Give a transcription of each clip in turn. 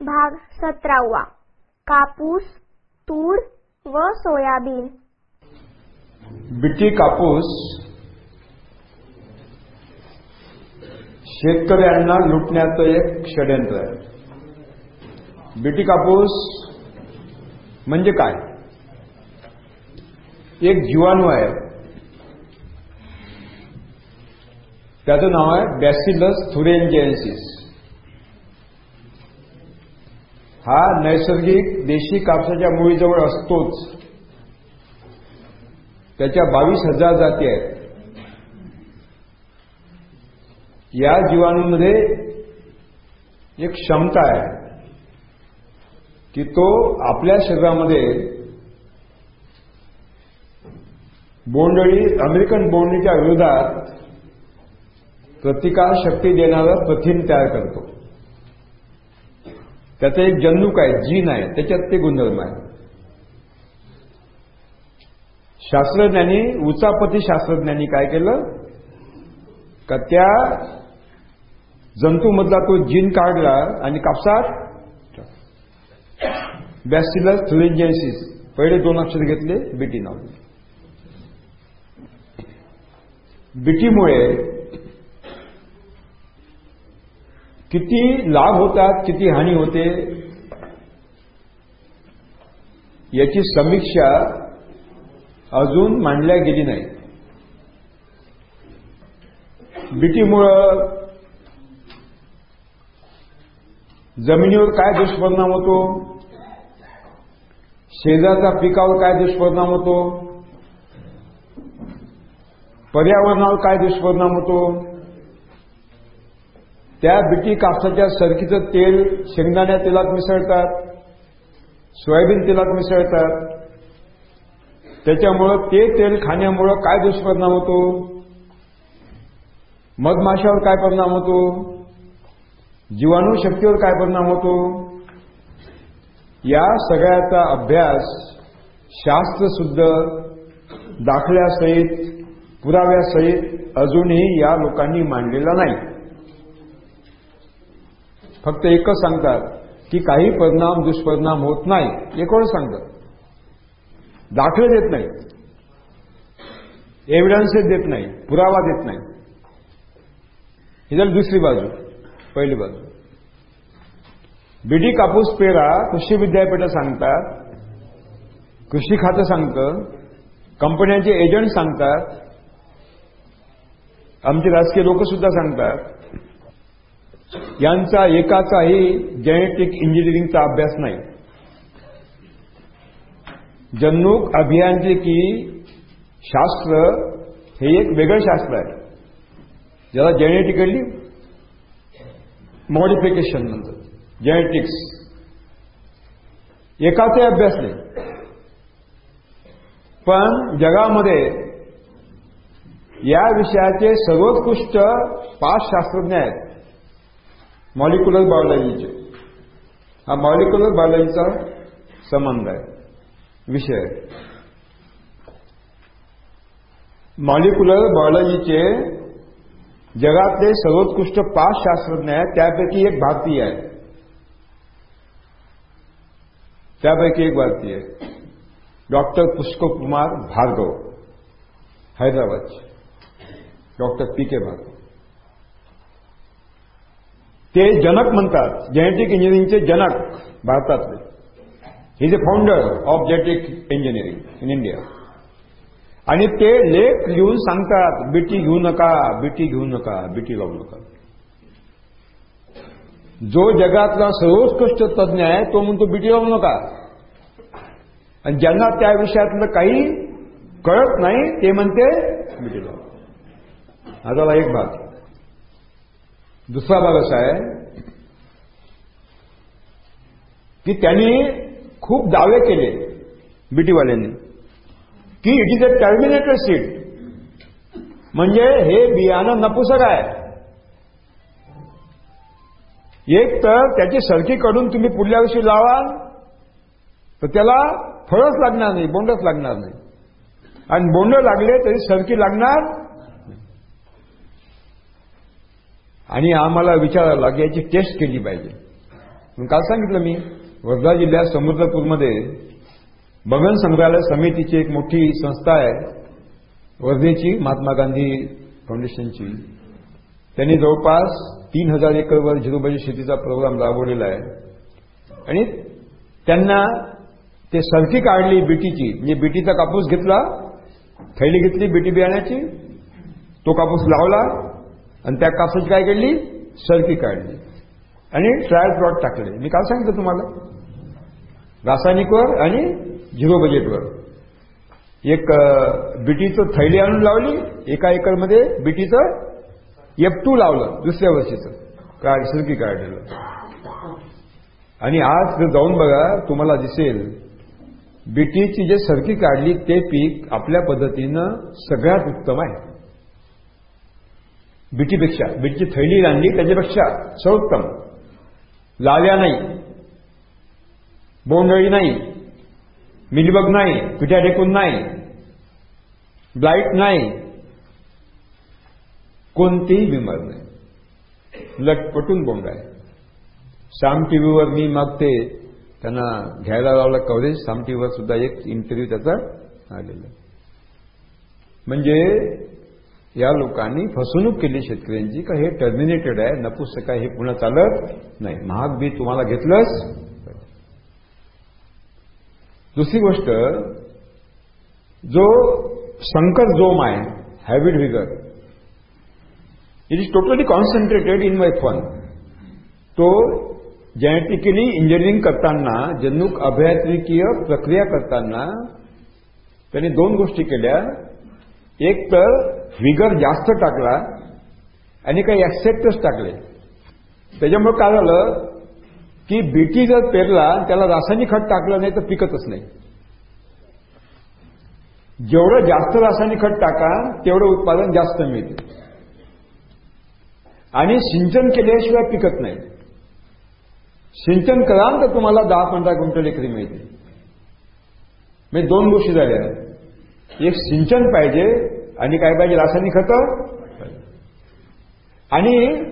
भाग सतरावा. कापूस तूर व सोयाबीन. बिटी कापूस शेतकऱ्यांना लुटण्याचं एक षडयंत्र आहे. बिटी कापूस म्हणजे काय? एक जीवाणू आहे. त्याचं नाव आहे बॅसिलस थुरेंजेन्सिस हा नैसर्गिक देशी कापसाच्या मुळीजवळ असतोच. त्याच्या बावीस हजार जाती आहेत. या जीवाणूंमध्ये एक क्षमता आहे की तो आपल्या शरीरामध्ये बोंडळी अमेरिकन बोंडळीच्या विरोधात प्रतिकार शक्ती देणारं प्रथिन तयार करतो. त्याचं एक जन्नुक आहे जीन आहे त्याच्यात ते गुणधर्म आहे. शास्त्रज्ञांनी उचापती शास्त्रज्ञांनी काय केलं? का त्या जंतूमधला तो जीन काढला आणि कापसात बॅसिलस थुरेंजेन्सिस पहिले दोन अक्षर घेतले बीटी नाव. बीटीमुळे किती लाभ होतात किती हानी होते याची समीक्षा अजून मांडल्या गेली नाही बीटीमुळं जमिनीवर काय दुष्परिणाम होतो? शेजारचा पिकावर काय दुष्परिणाम होतो? पर्यावरणावर काय दुष्परिणाम होतो? त्या बिटी कापसाच्या सरकीचं तेल शेंगदाण्या तेलात मिसळतात सोयाबीन तेलात मिसळतात. त्याच्यामुळं ते तेल खाण्यामुळं काय दुष्परिणाम होतो? मधमाशावर काय परिणाम होतो? जीवाणू शक्तीवर काय परिणाम होतो? या सगळ्याचा अभ्यास शास्त्रशुद्ध दाखल्यासहित पुराव्यासहित अजूनही या लोकांनी मांडलेला नाही. फक्त एकच सांगतात की काही परिणाम दुष्परिणाम होत नाही एकवळ सांगतात दाखले देत नाही. एव्हिडन्सेस देत नाही पुरावा देत नाही. ही झाली दुसरी बाजू पहिली बाजू. बीडी कापूस पेरा कृषी विद्यापीठ सांगतात कृषी खातं सांगतं कंपन्यांचे एजंट सांगतात आमचे राजकीय लोक सुद्धा सांगतात. यांचा एकाचाही जेनेटिक इंजिनिअरिंगचा अभ्यास नाही. जन्नुक अभियांत्रिकी शास्त्र हे एक वेगळं शास्त्र आहे. ज्याला जेनेटिकली मॉडिफिकेशन म्हणतात. जेनेटिक्स एकाचे अभ्यास नाही. पण जगामध्ये या विषयाचे सर्वोत्कृष्ट पाच शास्त्रज्ञ आहेत. मॉलिक्युलर बायोलॉजीचे हा मॉलिक्युलर बायोलॉजीचा संबंध आहे विषय मॉलिक्युलर बायोलॉजीचे जगातले सर्वोत्कृष्ट पाच शास्त्रज्ञ आहेत त्यापैकी एक भारतीय आहे त्यापैकी एक भारतीय डॉक्टर पुष्पकुमार भार्गव हैदराबादचे डॉक्टर पी के भार्गव। ते जनक म्हणतात जेनेटिक इंजिनिअरिंगचे जनक भारतातले. He is a founder of genetic engineering in India आणि ते लेख लिहून सांगतात बीटी घेऊ नका बीटी घेऊ नका बीटी लावू नका. जो जगातला सर्वोत्कृष्ट तज्ज्ञ आहे तो म्हणतो बीटी लावू नका. आणि ज्यांना त्या विषयातलं काही कळत नाही ते म्हणते बीटी लावू. हा झाला एक भाग. दुसरा भाग असा आहे की त्यांनी खूप दावे केले बीटीवाल्यांनी. की it is a terminated seed म्हणजे हे बियाणं नपुसक आहे. एक तर त्याची सरकी काढून तुम्ही पुढल्या वर्षी लावाल तर त्याला फळच लागणार नाही बोंडच लागणार नाही. आणि बोंड लागले तरी सरकी लागणार आणि आम्हाला विचारावं लागेल याची टेस्ट केली पाहिजे. म्हणून काल सांगितलं मी वर्धा जिल्ह्यात समुद्रपूरमध्ये बगन संग्रहालय समितीची एक मोठी संस्था आहे वर्धेची महात्मा गांधी फाउंडेशनची त्यांनी जवळपास तीन हजार एकरवर झिरो शेतीचा प्रोग्राम राबवलेला आहे. आणि त्यांना ते सरकी काढली बीटीची म्हणजे बीटीचा कापूस घेतला थैली घेतली बीटी बियाण्याची तो कापूस लावला आणि त्या कासाची काय केली सरकी काढली. आणि ट्रायल प्लॉट टाकले. मी काल सांगितलं तुम्हाला. रासायनिकवर आणि झिरो बजेटवर. एक बीटीचं थैली आणून लावली. एका एकरमध्ये बीटीचं एफ टू लावलं. दुसऱ्या वर्षीचं. काढ सरकी काढलेलं. आणि आज जर जाऊन बघा तुम्हाला दिसेल बीटीची जे सरकी काढली ते पीक आपल्या पद्धतीनं सगळ्यात उत्तम आहे. बीटीपेक्षा बीटीची थैली आणली त्याच्यापेक्षा सर्वोत्तम. लाल्या नाही बोंडळी नाही मिलीबग नाही पिठ्या टेकून नाही ब्लाईट नाही कोणतीही बिमार नाही. लटपटून बोंड आहे. साम टीव्हीवर मी मग ते त्यांना घ्यायला लावला कव्हरेज साम टीव्हीवर सुद्धा एक इंटरव्ह्यू त्याचा आलेला म्हणजे या लोकांनी फसवणूक केली शेतकऱ्यांची का हे टर्मिनेटेड आहे नपुसक आहे हे पुन्हा चालत नाही. महाग बी तुम्हाला घेतलंच दुसरी गोष्ट जो संकर जोम आहे hybrid vigour it is totally concentrated in my fun तो जेनेटिकली इंजिनिअरिंग करताना जनुक अभियांत्रिकीय प्रक्रिया करताना त्यांनी दोन गोष्टी केल्या. एक तर फिगर जास्त टाकला आणि काही ऍक्सेप्टच टाकले. त्याच्यामुळे काय झालं की बीटी जर पेरला त्याला रासायनिक खत टाकलं नाही तर पिकतच नाही. जेवढं जास्त रासायनिक खत टाका तेवढं उत्पादन जास्त मिळते आणि सिंचन केल्याशिवाय पिकत नाही. सिंचन कराल तर तुम्हाला दहा पंधरा क्विंटल एकरी मिळते म्हणजे दोन गोष्टी झाल्या. एक सिंचन पाहिजे आणि काय पाहिजे? रासायनिक खतं? आणि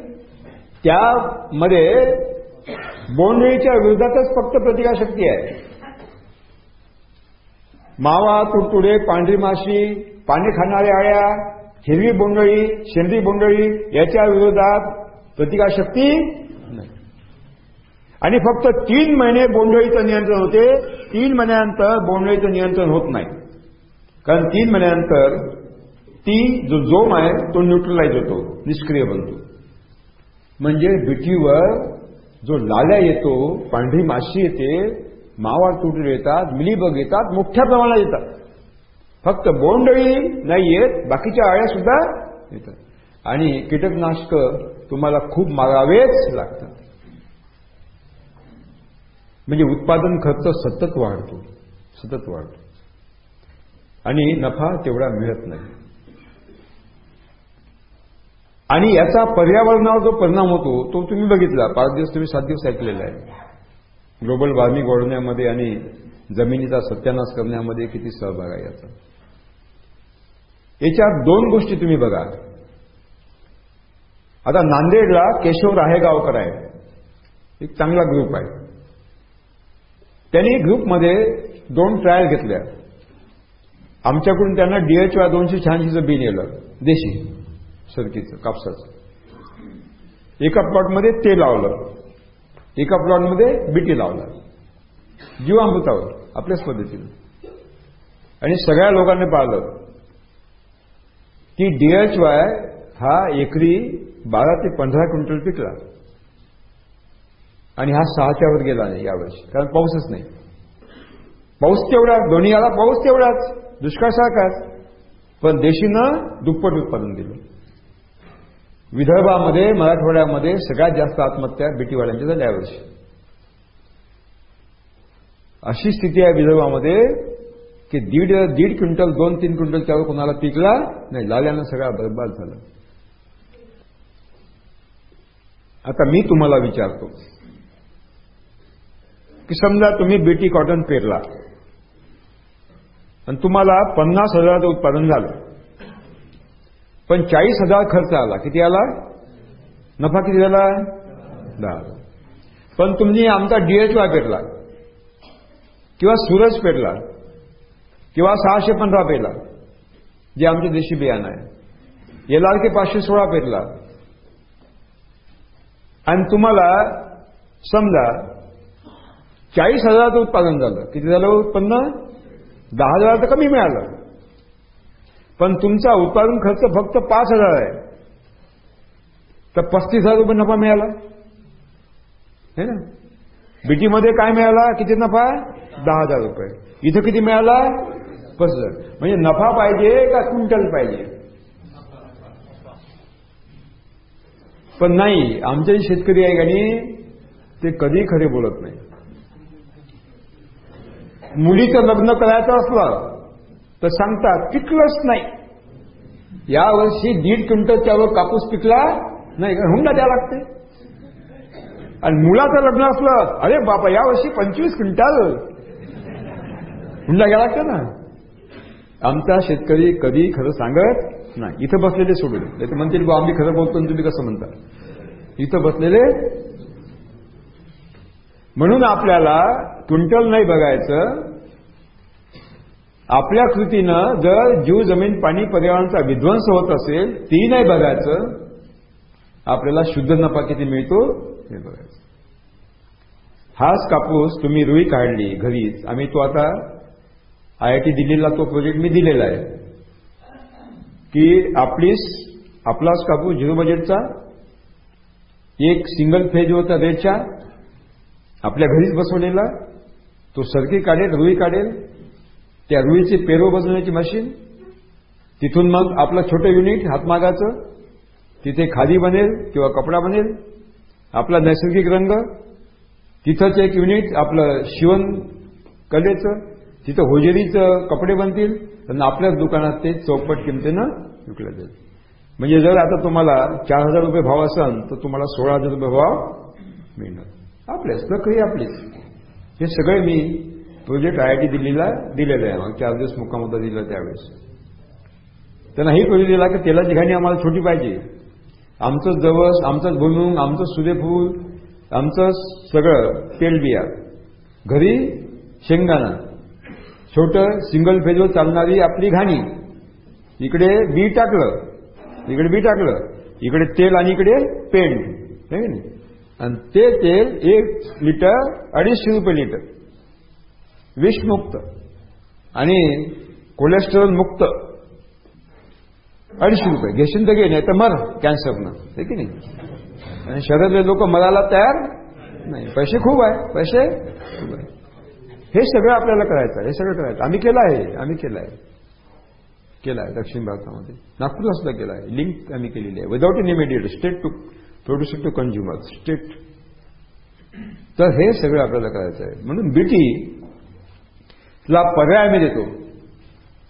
त्यामध्ये बोंडळीच्या विरोधातच फक्त प्रतिकारशक्ती आहे. मावा तुडतुडे पांढरी माशी पाणी खाणाऱ्या आळ्या हिरवी बोंडळी शेंद्री बोंडळी याच्या विरोधात प्रतिकारशक्ती नाही. आणि फक्त तीन महिने बोंडळीचं नियंत्रण होते. तीन महिन्यानंतर बोंडळीचं नियंत्रण होत नाही. कारण तीन महिन्यानंतर ती जो जोम आहे तो न्यूट्रलाइज होतो निष्क्रिय बनतो. म्हणजे बिटीवर जो लाल्या येतो पांढरी माशी येते मावा तुटून येतात मिलीबग येतात मोठ्या प्रमाणात येतात. फक्त बोंडळी नाही येत बाकीच्या आळ्या सुद्धा येतात. आणि कीटकनाशक तुम्हाला खूप मागावेच लागतात. म्हणजे उत्पादन खर्च सतत वाढतो सतत वाढतो. आणि नफा तेवढा मिळत नाही. आणि याचा पर्यावरणावर जो परिणाम होतो तो तुम्ही बघितला. पाच दिवस तुम्ही सात दिवस ऐकलेला आहे. ग्लोबल वॉर्मिंग वाढवण्यामध्ये आणि जमिनीचा सत्यानाश करण्यामध्ये किती सहभाग आहे याचा. याच्यात दोन गोष्टी तुम्ही बघा. आता नांदेडला केशव राहेगावकर आहे. एक चांगला ग्रुप आहे. त्यांनी ग्रुपमध्ये दोन ट्रायल घेतल्या. आमच्याकडून त्यांना डीएच दोनशे शहाऐंशीचं बिल येलं. देशी. सरकीचं कापसाचं. एका प्लॉटमध्ये ते लावलं. एका प्लॉटमध्ये बीटी लावलं. जीवामृतावर आपल्याच पद्धतीनं. आणि सगळ्या लोकांनी पाहिलं की डीएचवाय हा एकरी बारा ते पंधरा क्विंटल पिकला. आणि हा सहाच्या वर गेला नाही यावर्षी. कारण पाऊसच नाही. पाऊस तेवढा दोन्ही आला पाऊस तेवढाच. दुष्काळ सारखाच. पण देशीनं दुप्पट उत्पादन दिलं. विदर्भामध्ये मराठवाड्यामध्ये सगळ्यात जास्त आत्महत्या बीटीवाल्यांच्या झाल्या यावर्षी. अशी स्थिती आहे विदर्भामध्ये की दीड दीड क्विंटल दोन तीन क्विंटल त्यावर कोणाला पिकला नाही लाल्यानं सगळा बरबाद झाला. आता मी तुम्हाला विचारतो की समजा तुम्ही बीटी कॉटन पेरला आणि तुम्हाला पन्नास हजाराचं उत्पादन झालं पण चाळीस हजार खर्च आला. किती आला? नफा किती झाला? दहा. पण तुम्ही आमचा डीएचवाय पेटला किंवा सूरज पेरला. किंवा सहाशे पंधरा पेरला. जे आमचे देशी बियाणं आहे. एल आर के पाचशे सोळा पेरला. आणि तुम्हाला समजा चाळीस हजाराचं उत्पादन झालं. किती झालं उत्पन्न? दहा हजार तर कमी मिळालं. पण तुमचा उत्पादन खर्च फक्त पाच हजार आहे. तर पस्तीस हजार रुपये नफा मिळाला. है ना? बीटीमध्ये काय मिळाला? किती नफा? दहा हजार रुपये. इथं किती मिळाला? पस्तीस हजार. म्हणजे नफा पाहिजे का क्विंटल पाहिजे? पण नाही आमचे शेतकरी आहे का नाही ते कधी खरे बोलत नाही. मुलीचं लग्न करायचं असलं तर सांगतात पिकलंच नाही. यावर्षी दीड क्विंटल त्यावर कापूस पिकला नाही हुंडा द्या लागते. आणि मुलाचं लग्न असलं अरे बापा यावर्षी पंचवीस क्विंटल. हुंडा घ्या लागते ना. आमचा शेतकरी कधी खरं सांगत नाही. इथं बसलेले सोडले ते म्हणतील बा आम्ही खरं बोलतो तुम्ही कसं म्हणता? इथं बसलेले. म्हणून आपल्याला क्विंटल नाही बघायचं आपल्या कृतीनं जर जीव जमीन पाणी पर्यावरणाचा विध्वंस होत असेल ती नाही बघायचं. आपल्याला शुद्ध नफा किती मिळतो हे बघायचं. हाच कापूस तुम्ही रुई काढली घरीच. आम्ही तो आता आय आय टी दिल्लीला तो प्रोजेक्ट मी दिलेला आहे. की आपलीच आपलाच कापूस झिरो बजेटचा एक सिंगल फेज होता रेटच्या आपल्या घरीच बसवलेला तो सरकी काढेल रुई काढेल त्या रुईचे पेरो बजवण्याची मशीन तिथून मग आपलं छोटं युनिट हातमागाचं तिथे खादी बनेल किंवा कपडा बनेल आपला नैसर्गिक रंग तिथंच एक युनिट आपलं शिवण कलेचं तिथं होजेरीचं कपडे बनतील आणि आपल्याच दुकानात ते चौपट किमतीनं विकलं जाईल. म्हणजे जर आता तुम्हाला चार हजार रुपये भाव असेल तर तुम्हाला सोळा हजार रुपये भाव मिळणार. आपल्याच प्रक्रिया आपलीच. हे सगळे मी प्रोजेक्ट आय टी दिल्लीला दिलेलं आहे. मग चार दिवस मुक्कामोदा दिला त्यावेळेस. त्यांना ही प्रोजेक्ट दिला की तेलाची घाणी आम्हाला छोटी पाहिजे. आमचं जवस आमचंच भुईमुंग आमचं सूर्यफूल आमचं सगळं तेलबिया घरी शेंगदाणा. छोटं सिंगल फेजवर चालणारी आपली घाणी. इकडे बी टाकलं. इकडे बी टाकलं. इकडे तेल आणि इकडे पेंट. आणि ते तेल एक लिटर अडीचशे रुपये लिटर. विषमुक्त आणि कोलेस्ट्रॉल मुक्त. अडीचशे रुपये. घेशील तर घे नाही तर मर कॅन्सरनं. हे की नाही? आणि शहरातले लोक मराला तयार नाही. पैसे खूप आहे. पैसे खूप आहे. हे सगळं आपल्याला करायचं आहे. हे सगळं करायचं आम्ही केलं आहे. आम्ही केलं आहे. केलं आहे. दक्षिण भारतामध्ये. नागपूरला सुद्धा केलं आहे. लिंक आम्ही केलेली आहे. Without an immediate state to producer to consumer state तर हे सगळं आपल्याला करायचं आहे. म्हणून बीटी ला पर्याय आम्ही देतो.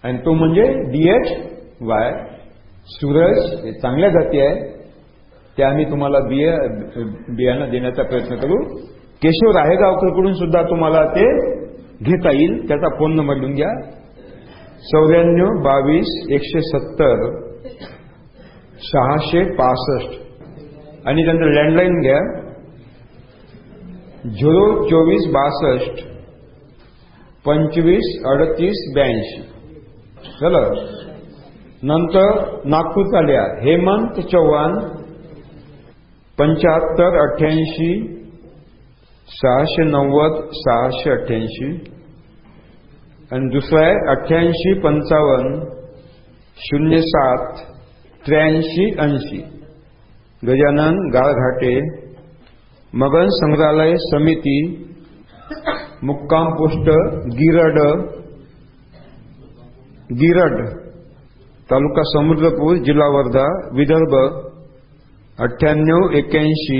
आणि तो म्हणजे डीएच वाय. सूरज हे चांगल्या जाती आहे. त्या आम्ही तुम्हाला बिया बियाणं देण्याचा प्रयत्न करू. केशव राहेगावकरकडून सुद्धा तुम्हाला ते घेता येईल. त्याचा फोन नंबर लिहून घ्या. चौऱ्याण्णव बावीस एकशे सत्तर सहाशे पासष्ट. आणि त्यांचं लँडलाईन घ्या. झिरो चोवीस बासष्ट पंचवीस अडतीस ब्याऐंशी. झालं नंतर नागपूरचा लिहा हेमंत चव्हाण पंच्याहत्तर अठ्ठ्याऐंशी सहाशे नव्वद सहाशे अठ्ठ्याऐंशी. आणि दुसरा आहे अठ्ठ्याऐंशी पंचावन्न शून्य सात त्र्याऐंशी ऐंशी. गजानन गाळघाटे मगन संग्रहालय समिती मुक्काम पोस्ट गिरड गिरड तालुका समुद्रपूर जिल्हा वर्धा विदर्भ अठ्ठ्याण्णव एक्याऐंशी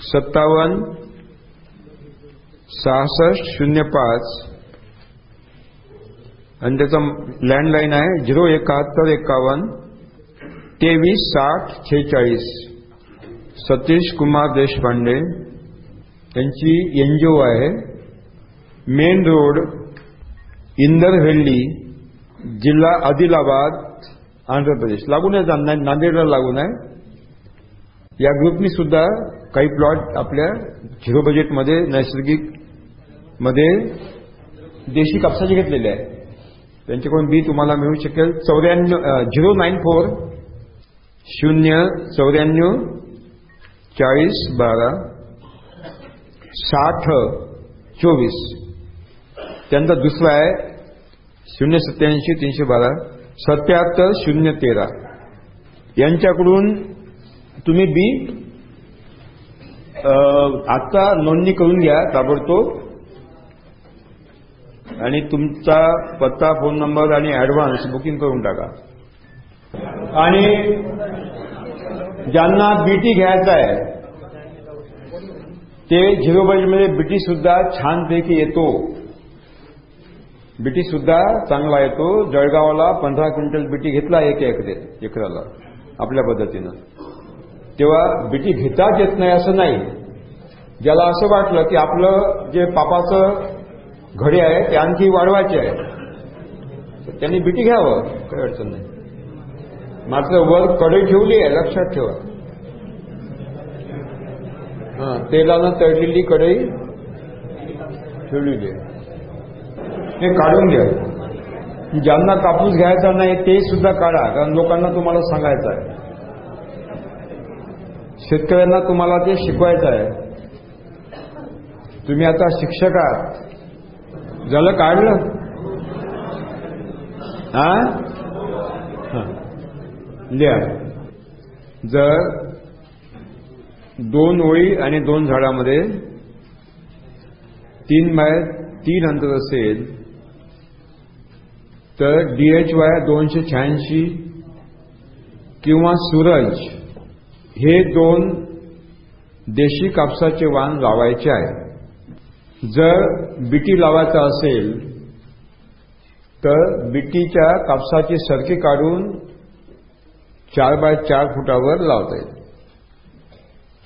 सत्तावन्न सहासष्ट शून्य पाच. आणि त्याचा लँडलाईन आहे झिरो एकाहत्तर एकावन्न तेवीस साठ छेचाळीस सतीश कुमार देशपांडे. त्यांची एनजीओ आहे. मेन रोड इंदरवेल्ली जिल्हा आदिलाबाद आंध्र प्रदेश. लागून आहे नांदेडला लागून आहे. या ग्रुपनी सुद्धा काही प्लॉट आपल्या झिरो बजेटमध्ये नैसर्गिकमध्ये देशी कापसाचे घेतलेले आहे. त्यांच्याकडून बी तुम्हाला मिळू शकेल. चौऱ्याण्णव झिरो नाईन फोर शून्य चौऱ्याण्णव चाळीस बारा. साठ चोवीस. त्यांचा दुसरा आहे शून्य सत्याऐंशी तीनशे बारा. सत्याहत्तर शून्य तेरा. यांच्याकडून तुम्ही बी आता नोंदणी करून घ्या ताबडतोब. आणि तुमचा पत्ता फोन नंबर आणि ऍडव्हान्स बुकिंग करून टाका. आणि ज्यांना बीटी घ्यायचा आहे ते झिरो बजेटमध्ये सुद्धा छानपैकी येतो. बिटी सुद्धा चांगला येतो. जळगावाला पंधरा क्विंटल बिटी घेतला एक एकरे एकराला आपल्या पद्धतीनं. तेव्हा बिटी घेताच येत नाही असं नाही. ज्याला असं वाटलं की आपलं जे पापाचं घडे आहे ते आणखी वाढवायचे आहे. तर त्यांनी बिटी घ्यावं. काही अडचण नाही. मात्र वर कडे ठेवली आहे लक्षात ठेवा. हा तेलानं तळलेली कढई ठेवलेली आहे. हे काढून घ्या. ज्यांना कापूस घ्यायचा नाही ते सुद्धा काढा कारण लोकांना तुम्हाला सांगायचं आहे. शेतकऱ्यांना तुम्हाला ते शिकवायचं आहे. तुम्ही आता शिक्षक आहात. झालं काढलं? हा? हा. लिहा. जर दोन ओळी आणि दोन झाडामध्ये तीन बाय तीन अंतर असेल तर डीएच वाय दोनशे शहाऐंशी किंवा सूरज हे दोन देशी कापसाचे वाण लावायचे आहे. जर बिटी लावायचा असेल तर बिटीच्या कापसाची सरकी काढून चार बाय चार फुटावर लावता येईल.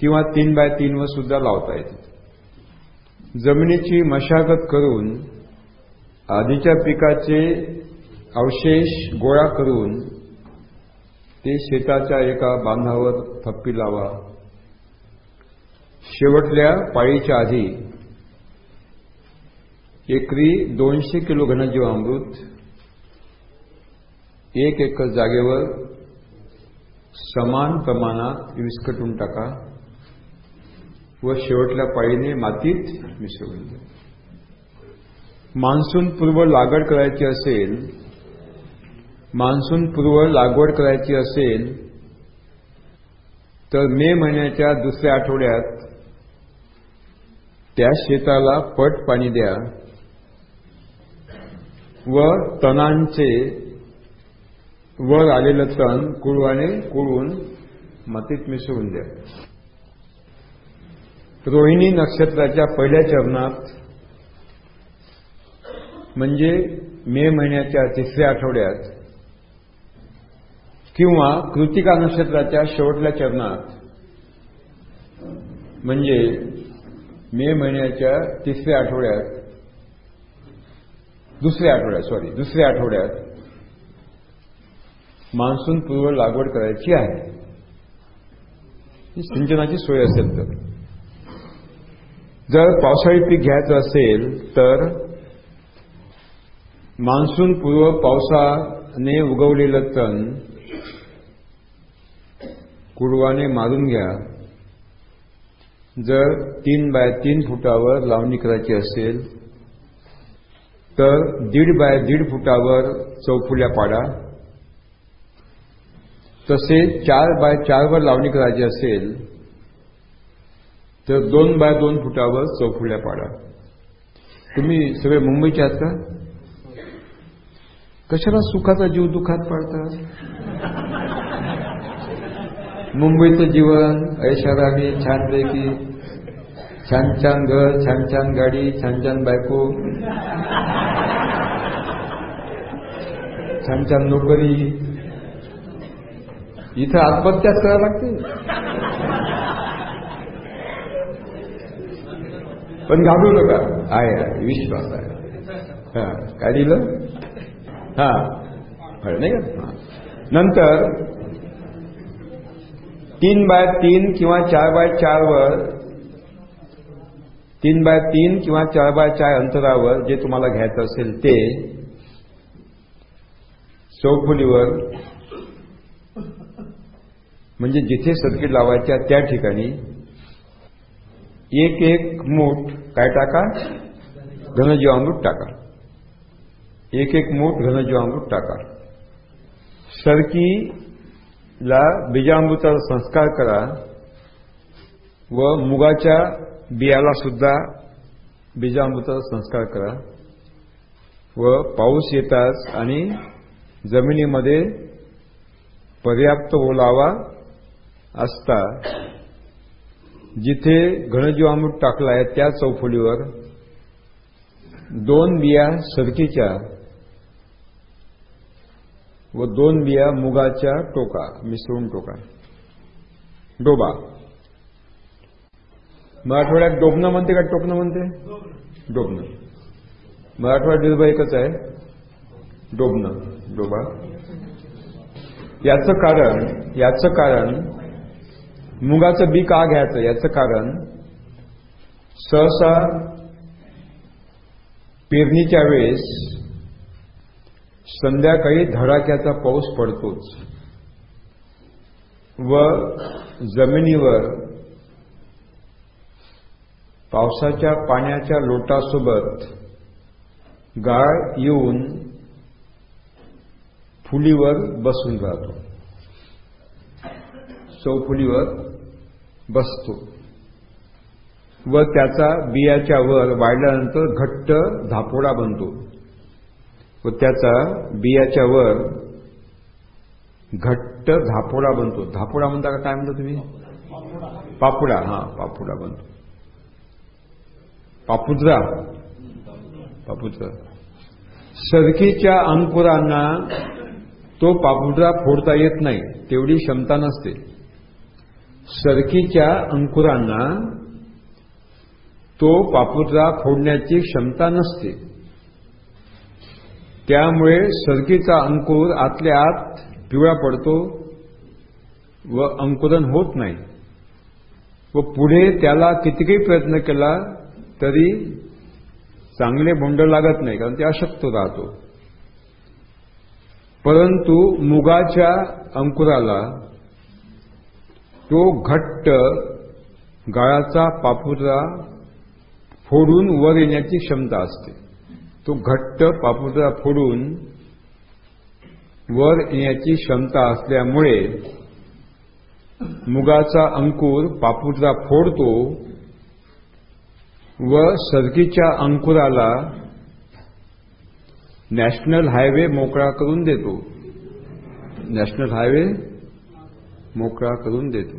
किंवा तीन बाय तीनवर सुद्धा लावता येते. जमिनीची मशागत करून आधीच्या पिकाचे अवशेष गोळा करून ते शेताच्या एका बांधावर थप्पी लावा. शेवटल्या पाळीच्या आधी एकरी दोनशे किलो घनजीवामृत एक एकर जागेवर समान प्रमाणात विस्कटून टाका. व शेवटल्या पाळीने मातीत मिसळून द्या मान्सून पूर्व लागवड करायची असेल मान्सून पूर्व लागवड करायची असेल तर मे महिन्याच्या दुसऱ्या आठवड्यात त्या शेताला पट पाणी द्या व तणांचे वर आलेलं तण कुळवाने कुळून मातीत मिसळून द्या. रोहिणी नक्षत्राच्या पहिल्या चरणात म्हणजे मे महिन्याच्या तिसऱ्या आठवड्यात किंवा कृतिका नक्षत्राच्या शेवटल्या चरणात म्हणजे मे महिन्याच्या तिसऱ्या आठवड्यात दुसऱ्या आठवड्यात सॉरी दुसऱ्या आठवड्यात मान्सून पूर्व लागवड करायची आहे. सिंचनाची सोय असेल तर. जर पावसाळी पीक घ्यायचं असेल तर मान्सून पूर्व पावसाने उगवलेलं तण कुडवाने मारून घ्या. जर तीन बाय तीन फुटावर लावणी करायची असेल तर दीड बाय दीड फुटावर चौफुल्या पाडा. तसेच चार बाय चारवर लावणी करायची असेल तर दोन बाय दोन फुटावर चौफुल्या पाडा. तुम्ही सगळे मुंबईचे आहात का? कशाला सुखाचा जीव दुखात पाडतात? मुंबईचं जीवन ऐशारामी छानपैकी छान छान घर छान छान गाडी छान छान बायको. छान छान नोकरी. इथं आत्महत्याच करायला लागते. पण घाबरू नका. आहे विश्वास आहे. हा काय दिलं हा. नाही का? नंतर तीन बाय तीन किंवा चार बाय चार वर तीन बाय तीन किंवा चार बाय चार अंतरावर जे तुम्हाला घ्यायचं असेल ते चौफुलीवर म्हणजे जिथे सर्किट लावायच्या त्या ठिकाणी एक एक मूठ काय टाका? घनजीवामृत टाका. एक एक मूठ घनजीवामृत टाका. सरकीला बीजामृताचा संस्कार करा व मुगाच्या बियाला सुद्धा बीजामृताचा संस्कार करा. व पाऊस येताच आणि जमिनीमध्ये पर्याप्त ओलावा असता जिथे घनजीवामृत टाकला आहे त्या चौफुलीवर दोन बिया सरकीच्या व दोन बिया मुगाच्या टोका मिसळून टोका. डोबा. मराठवाड्यात डोबणं म्हणते का टोकणं म्हणते? डोबणं. मराठवाड्यात निर्भय एकच आहे. डोबणं. डोबा. याचं कारण याचं कारण मुगाचं बी का घ्यायचं? याचं कारण सहसा पेरणीच्या वेळेस संध्याकाळी धडाक्याचा पाऊस पडतोच व जमिनीवर पावसाच्या पाण्याच्या लोटासोबत गाळ येऊन फुलीवर बसून राहतो. चौफुलीवर बसतो. व त्याचा बियाच्या वर वाढल्यानंतर घट्ट धापोडा बनतो. व त्याचा बियाच्या वर घट्ट धापोडा बनतो. धापोडा म्हणता का? काय म्हणता तुम्ही? पापुडा. हा पापुडा बनतो. पापुद्रा. पापुद्रा. सरकीच्या अंकुरांना तो पापुद्रा फोडता येत नाही तेवढी क्षमता नसते. सरकीच्या अंकुरांना तो पापुद्रा फोडण्याची क्षमता नसते. त्यामुळे सरकीचा अंकुर आतल्या आत पिवळा पडतो व अंकुरण होत नाही. व पुढे त्याला कितीही प्रयत्न केला तरी चांगले बोंड लागत नाही कारण ते अशक्त राहतो. परंतु मुगाच्या अंकुराला तो घट्ट गाळाचा पापुद्रा फोडून वर येण्याची क्षमता असते. तो घट्ट पापुद्रा फोडून वर येण्याची क्षमता असल्यामुळे मुगाचा अंकुर पापुद्रा फोडतो व सरकीच्या अंकुराला नॅशनल हायवे मोकळा करून देतो. नॅशनल हायवे मोकळा करून देतो.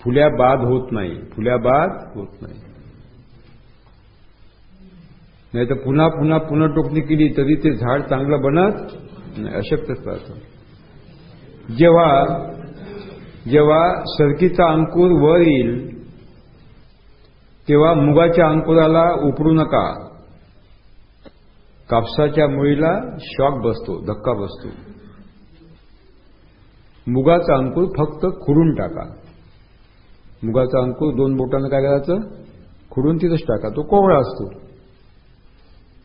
फुल्या बाद होत नाही. फुल्या बाद होत नाही. नाही तर पुन्हा पुन्हा पुन्हा टोकणी केली तरी ते झाड चांगलं बनत नाही. अशक्यच राहतं. जेव्हा जेव्हा सरकीचा अंकुर वर येईल तेव्हा मुगाच्या अंकुराला उपरू नका. कापसाच्या मुळीला शॉक बसतो धक्का बसतो. मुगाचा अंकुर फक्त खुडून टाका. मुगाचा अंकुर दोन बोटांना काय करायचं? खुडून तिथंच टाका. तो कोवळा असतो.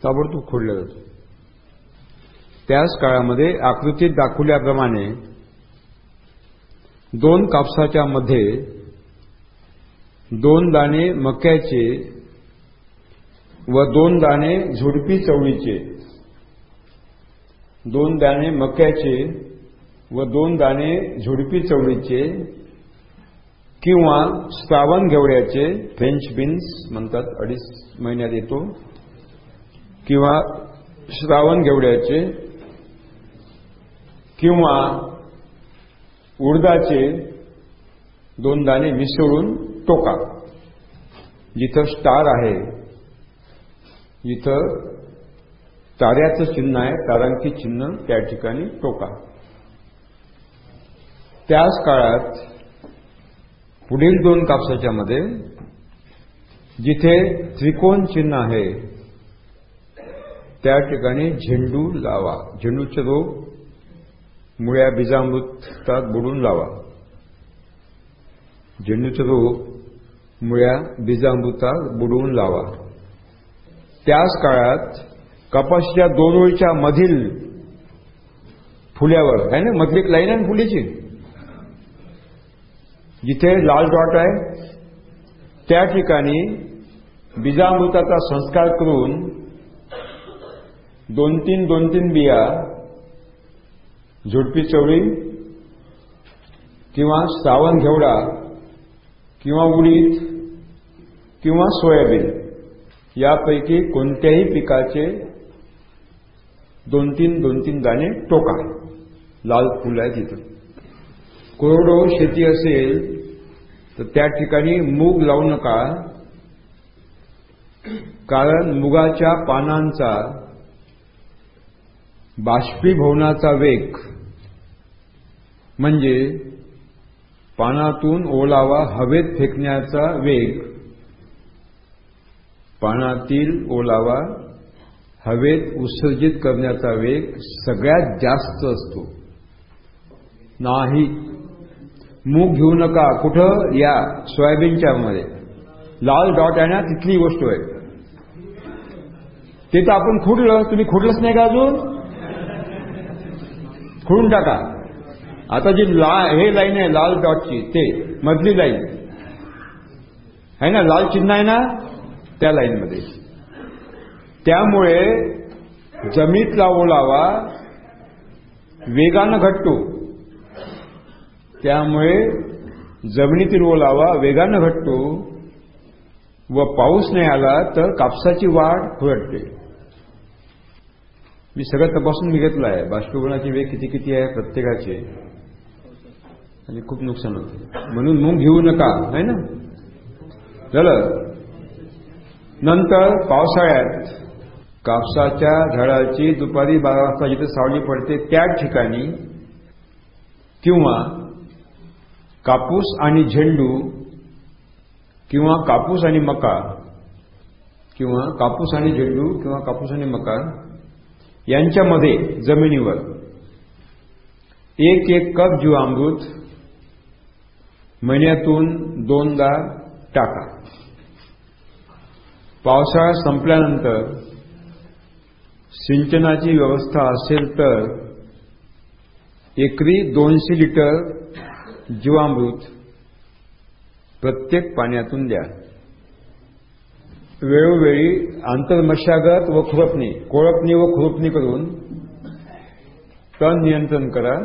ताबडतोब खोडला जातो. त्याच काळामध्ये आकृतीत दाखवल्याप्रमाणे दोन कापसाच्या मध्ये दोन दाणे मक्याचे व दोन दाणे झुडपी चवळीचे. दोन दाणे मक्याचे व दोन दाणे झुडपी चवळीचे किंवा श्रावण घेवड्याचे फ्रेंच बीन्स म्हणतात अडीच महिन्यात येतो. किंवा श्रावण घेवड्याचे किंवा उडदाचे दोन दाणे मिसळून टोका. जिथं स्टार आहे जिथं ताऱ्याचं चिन्ह आहे तारांकित चिन्ह त्या ठिकाणी टोका. त्याच काळात पुढील दोन कापसाच्या मध्ये जिथे त्रिकोण चिन्ह आहे त्या ठिकाणी झेंडू लावा. झेंडूचे रोग मुळ्या बीजामृतात बुडून लावा. झेंडूचे रोग मुळ्या बीजामृतात बुडवून लावा. त्याच काळात कपाशीच्या दोन ओळीच्या मधील फुल्यावर आहे ना? मधली एक लाईन आहे फुलीची? जिथे लाल डॉट आहे त्या ठिकाणी बीजामृताचा संस्कार करून दोन तीन दोन तीन बिया झुडपी चवळी किंवा सावण घेवडा किंवा उडीद किंवा सोयाबीन यापैकी कोणत्याही पिकाचे दोन तीन दोन तीन दाणे टोका. लाल फुल आहे तिथं कोरडो शेती असेल तर त्या ठिकाणी मूग लावू नका. कारण मुगाच्या पानांचा बाष्पीभवनाचा वेग म्हणजे पानातून ओलावा हवेत फेकण्याचा वेग. पानातील ओलावा हवेत उत्सर्जित करण्याचा वेग सगळ्यात जास्त असतो. नाही. मूग घेऊ नका. कुठं? या सोयाबीनच्या मध्ये लाल डॉट आहे ना तिथली गोष्ट आहे. ते तर आपण खुडलं. तुम्ही खुडलंच नाही का अजून? खुडून टाका. आता जी ला हे लाईन आहे लाल डॉटची ते मधली लाईन. आहे ना लाल चिन्ह आहे ना त्या लाईनमध्ये. त्यामुळे जमीतला ओलावा वेगानं घटतो. त्यामुळे जमिनीतील ओलावा वेगानं घटतो व पाऊस नाही आला तर कापसाची वाढ खुरटते मी सगळं तपासून मी घेतलं आहे बाष्पीभवनाचे वेग किती किती आहे प्रत्येकाचे. आणि खूप नुकसान होते. म्हणून मूग घेऊ नका है ना? झालं? नंतर पावसाळ्यात कापसाच्या झाडाची दुपारी बारा वाजता जिथे सावली पडते त्या ठिकाणी किंवा कापूस आणि झेंडू किंवा कापूस आणि मका किंवा कापूस आणि झेंडू किंवा कापूस आणि मका यांच्यामध्ये जमिनीवर एक एक कप जीवामृत महिन्यातून दोनदा टाका. पावसाळा संपल्यानंतर सिंचनाची व्यवस्था असेल तर एकरी दोनशे लिटर जीवामृत प्रत्येक पाण्यातून द्या. वेळोवेळी आंतरमशागत व खुरपणी कोळपणी व खुरपणी करून तण नियंत्रण करा.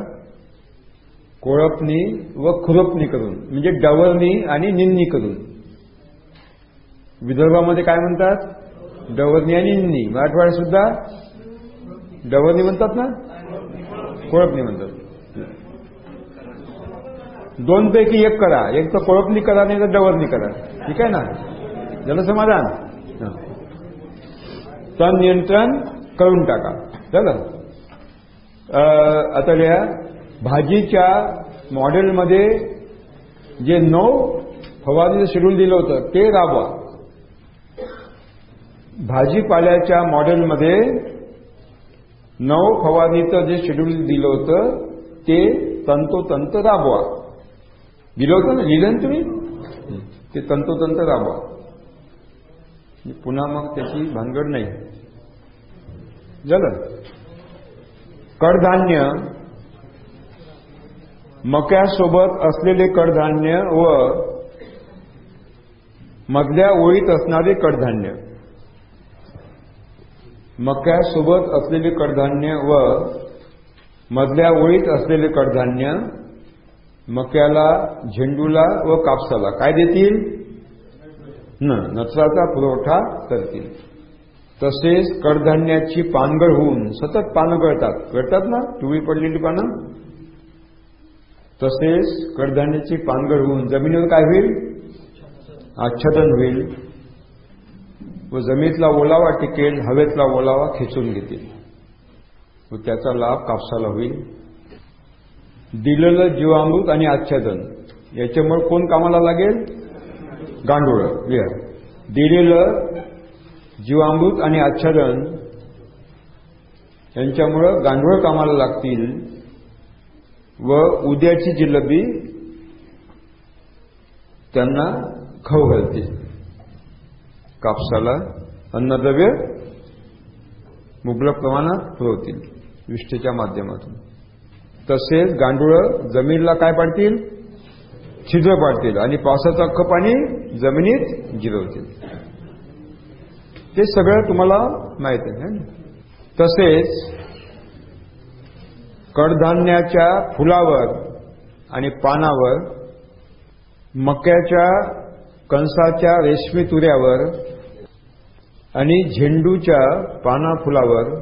कोळपणी व खुरपणी करून म्हणजे डवरणी आणि निन्नी करून. विदर्भामध्ये काय म्हणतात? डवरणी आणि निन्नी मराठवाड्यात सुद्धा डवरणी म्हणतात ना? कोळपणी म्हणतात. दोन पैकी एक करा. एक तर कोळपणी करा नाही तर डवरणी करा. ठीक आहे ना? झालं समाधान? तण नियंत्रण करून टाका. झालं? आता या भाजीच्या मॉडेलमध्ये जे नऊ फवारणीचं शेड्यूल दिलं होतं ते राबवा. भाजीपाल्याच्या मॉडेलमध्ये नऊ फवारणीचं जे शेड्यूल दिलं होतं ते तंतोतंत राबवा. दिलं होतं ना लिहिलं ना तुम्ही? ते तंतोतंत राबवा. म्हणजे पुन्हा मग त्याची भानगड नाही. झालं कडधान्य मक्यासोबत असलेले कडधान्य व मधल्या ओळीत असणारे कडधान्य. मक्यासोबत असलेले कडधान्य व मधल्या ओळीत असलेले कडधान्य मक्याला झेंडूला व कापसाला. काय देतील? न नत्राचा पुरवठा करतील. तसेच कडधान्याची पानगळ होऊन सतत पानं गळतात. गळतात ना? टुळी पडलेली पानं? तसेच कडधान्याची पानगळ होऊन जमिनीवर काय होईल? आच्छादन होईल. व जमिनीतला ओलावा टिकेल हवेतला ओलावा खेचून घेतील. व त्याचा लाभ कापसाला होईल. दिलेलं जीवामृत आणि आच्छादन. याच्यामुळे कोण कामाला लागेल? गांडूळ. क्लिअर दिलेलं जीवामृत आणि आच्छादन यांच्यामुळं गांडूळ कामाला लागतील व उद्याची जिलबी त्यांना खाऊ घालतील. कापसाला अन्नद्रव्य मुबलक प्रमाणात पुरवतील विष्ठेच्या माध्यमातून. तसेच गांडुळं जमिनीला काय पाडतील? छिद्र पाडतील आणि पावसाचं अख्खं पाणी जमिनीत जिरवतील. ते सगळं तुम्हाला माहीत आहे तसेच कडधान्याच्या फुलावर आणि पानावर मक्याच्या कंसाच्या रेशमी तुऱ्यावर आणि झेंडूच्या पाना फुलावर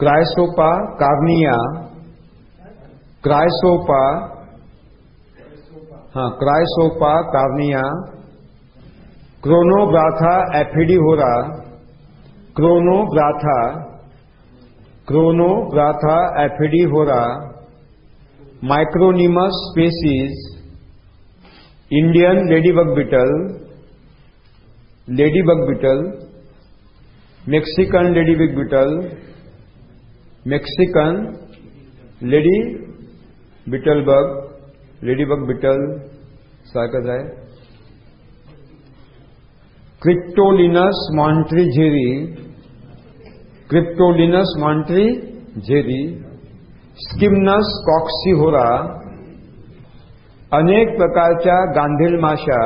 क्रायसोपा कार्निया क्रायसोपा हा, क्राइसोपा, कार्निया क्रोनोब्राथा ॲफिडिहोरा क्रोनोब्राथा क्रोनोब्राथा ॲफिडिहोरा माइक्रोनिमस species, Indian ladybug beetle ladybug beetle Mexican ladybug beetle Mexican lady beetle bug ladybug beetle सारखंच आहे Cryptolaemus montrouzieri Cryptolaemus montrouzieri. Scymnus कॉक्सिहोरा. अनेक प्रकारच्या गांधील माशा.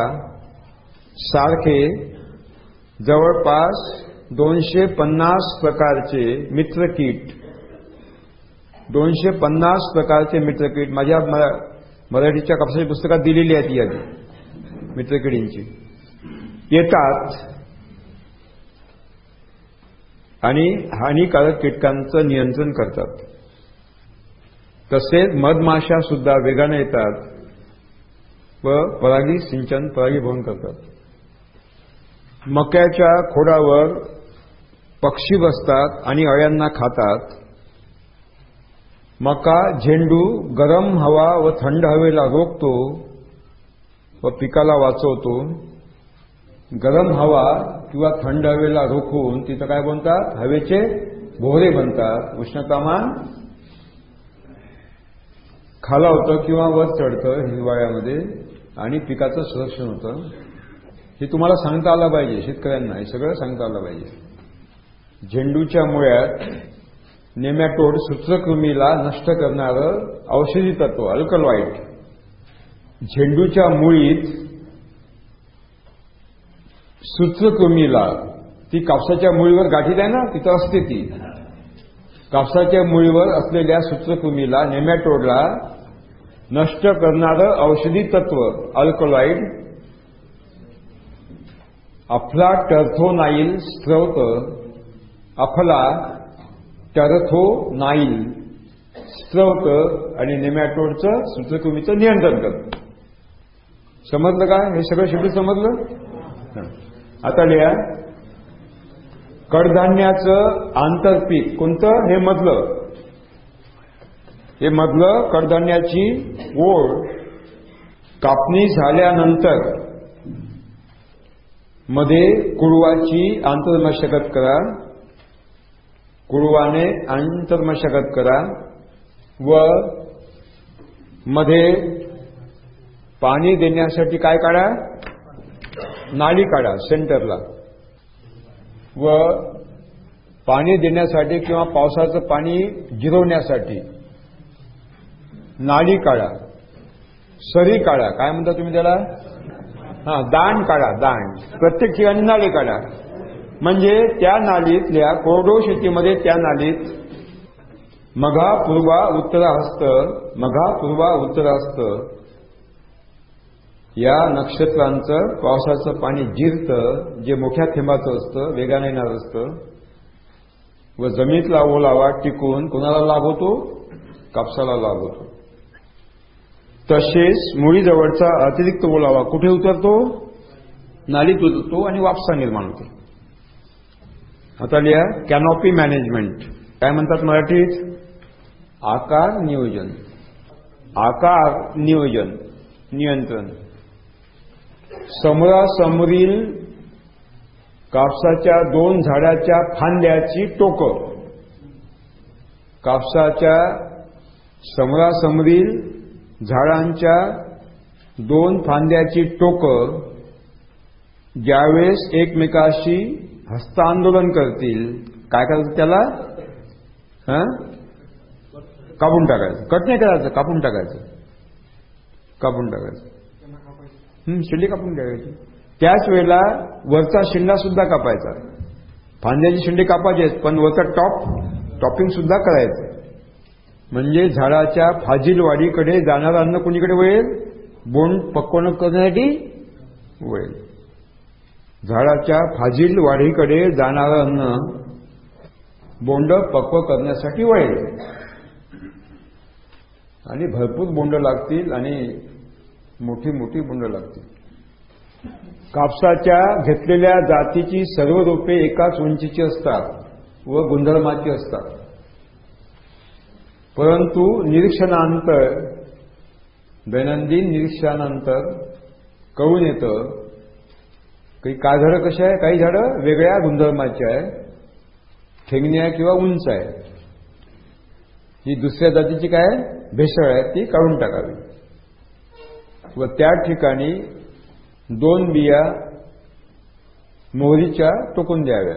सारखे जवळपास दोनशे पन्नास प्रकारचे मित्रकीट दोनशे पन्नास प्रकारचे मित्रकीट माझ्या मराठीच्या कापसाच्या पुस्तकात दिलेली आहे ती यादी मित्रकिडींची. येतात. आणि हानिकारक कीटकांचं नियंत्रण करतात. तसेच मधमाशा सुद्धा वेगाने येतात व परागी सिंचन परागीभवन करतात. मक्याच्या खोडावर पक्षी बसतात आणि अळ्यांना खातात. मका झेंडू गरम हवा व थंड हवेला रोखतो व पिकाला वाचवतो. गरम हवा किंवा थंड हवेला रोखून तिथं काय बनतात? हवेचे भोरे बनतात. उष्णतामान खालावतं किंवा वर चढतं हिवाळ्यामध्ये आणि पिकाचं संरक्षण होतं. हे तुम्हाला सांगता आलं पाहिजे शेतकऱ्यांना. हे सगळं सांगता आलं पाहिजे. झेंडूच्या मुळ्यात नेमॅटोड सूत्रकृमीला नष्ट करणारं औषधी तत्व अल्कलॉइड. झेंडूच्या मुळीत सूत्रकृमीला ती कापसाच्या मुळीवर गाठीत आहे ना? तिथं असते ती. कापसाच्या मुळीवर असलेल्या सूत्रकृमीला नेमॅटोडला नष्ट करणारं औषधी तत्व अल्कलॉइड. अफला टर्थोनाईल स्त्रवत अफला टर्थोनाईल स्त्रवत आणि नेमॅटोडचं सूत्रकृमीचं नियंत्रण करतं. समजलं का हे सगळं शेवटी समजलं? आता लिहा. कडधान्याचं आंतरपीक कोणतं? हे मधलं. हे मधलं कडधान्याची ओळ कापणी झाल्यानंतरमध्ये कुळवाची आंतरमशकत करा. कुळवाने अंतर्मशगत करा व मध्ये पाणी देण्यासाठी काय काढा? नाली काढा सेंटरला. व पाणी देण्यासाठी किंवा पावसाचं पाणी जिरवण्यासाठी नाली काढा. सरी काढा. काय म्हणता तुम्ही त्याला? हा दाण काढा दाण प्रत्येक ठिकाणी नाळी काढा. म्हणजे त्या नालीतल्या कोरडो शेतीमध्ये त्या नालीत मघा पूर्वा उत्तराहस्त मघा पूर्वा उत्तराहस्त या नक्षत्रांचं पावसाचं पाणी जिरतं जे मोठ्या थेंबाचं असतं वेगाने येणार असतं व जमिनीतला ओलावा टिकून कुणाला लाभ होतो कापसाला लाभ होतो तसेच मुळीजवळचा अतिरिक्त ओलावा कुठे उतरतो? नालीत उतरतो आणि वापसा निर्माण होते. आता लिहा कॅनॉपी मॅनेजमेंट काय म्हणतात मराठीत? आकार नियोजन. आकार नियोजन. नियंत्रण. समोरासमोरील कापसाच्या दोन झाडाच्या फांद्याची टोकं. कापसाच्या समोरासमोरील झाडांच्या दोन फांद्याची टोकं ज्यावेळेस एकमेकाशी हस्त आंदोलन करतील. काय करायचं त्याला? कापून टाकायचं. कट नाही करायचं कापून टाकायचं. कापून टाकायचं. शिंडी शेंडी कापून टाकायची त्याच वेळेला वरचा शेंडा सुद्धा कापायचा. फांद्याची शेंडी कापायचे पण वरचा टॉप टॉपिंग सुद्धा करायचं. म्हणजे झाडाच्या फाजील वाढीकडे जाणारं अन्न कुणीकडे वळेल? बोंड पक्वण करण्यासाठी वळेल. झाडाच्या फाजील वाढीकडे जाणारं अन्न बोंड पक्व करण्यासाठी वळेल. आणि भरपूर बोंड लागतील आणि मोठी मोठी बोंड लागतील. कापसाच्या घेतलेल्या जातीची सर्व रोपे एकाच उंचीची असतात व गुणधर्माची असतात. परंतु निरीक्षणानंतर दैनंदिन निरीक्षणानंतर कळून येतं काही काय झाडं कशी आहे? काही झाडं वेगळ्या गुणधर्माची आहे. ठेंगण्या किंवा उंच आहे. ही दुसऱ्या जातीची काय भेसळ आहे. ती काढून टाकावी. व त्या ठिकाणी दोन बिया मोहरीच्या टोकून द्याव्या.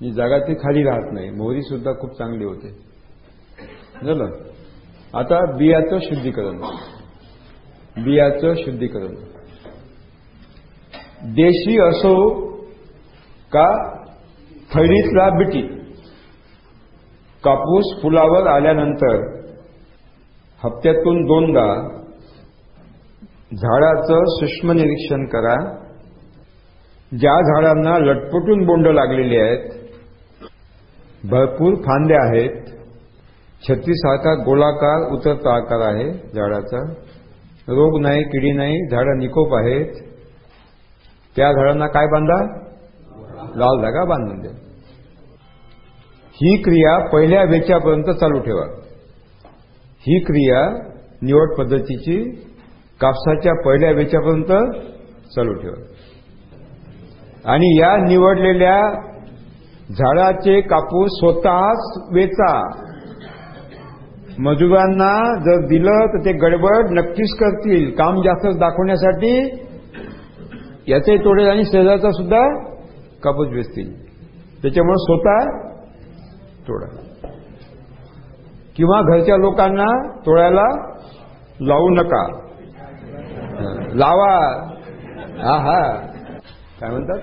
ही जागा ती खाली राहत नाही. मोहरी सुद्धा खूप चांगली होते. झालं? आता बियाचं शुद्धीकरण. बियाचं शुद्धीकरण. देशी असो का थैलीतला बिटी? कापूस फुलावर आल्यानंतर हप्त्यातून दोनदा झाडाचं सूक्ष्म निरीक्षण करा. ज्या झाडांना लटपटून बोंड लागलेली आहेत भरपूर फांद्या आहेत छत्रीसारखा गोलाकार उतरता आकार आहे झाडाचा. रोग नाही किडी नाही झाडं निकोप आहेत. त्या झाडांना काय बांधा? लाल धागा बांधून द्या ही क्रिया पहिल्या वेच्यापर्यंत चालू ठेवा. ही क्रिया निवड पद्धतीची कापसाच्या पहिल्या वेच्यापर्यंत चालू ठेवा. आणि या निवडलेल्या झाडाचे कापूस स्वतःच वेचा. मजुरांना जर दिलं तर ते गडबड नक्कीच करतील. काम जास्त दाखवण्यासाठी याचे तोडे आणि शरीराचा सुद्धा कापूस वेचतील त्याच्यामुळे स्वतः तोडा. किंवा घरच्या लोकांना तोडायला लावू नका. लावा. हा हा. काय म्हणतात?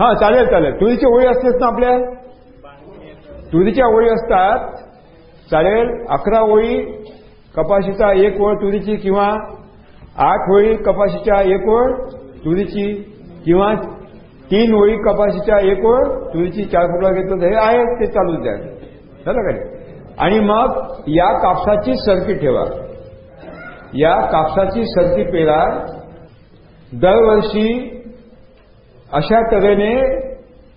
हा चालेल चालेल. तुरीची ओळी असतेच ना आपल्या? तुरीच्या ओळी असतात. चालेल अकरा ओळी कपाशीचा एक ओळ तुरीची किंवा आठ ओळी कपाशीच्या एक ओळ तुरीची किंवा तीन ओळी कपाशीच्या एक ओळ तुरीची चार फुटला घेतलं हे आहे ते चालूच द्या. झालं काय आणि मग या कापसाची सरकी ठेवा. या कापसाची सरकी पेरा. दरवर्षी अशा तऱ्हेने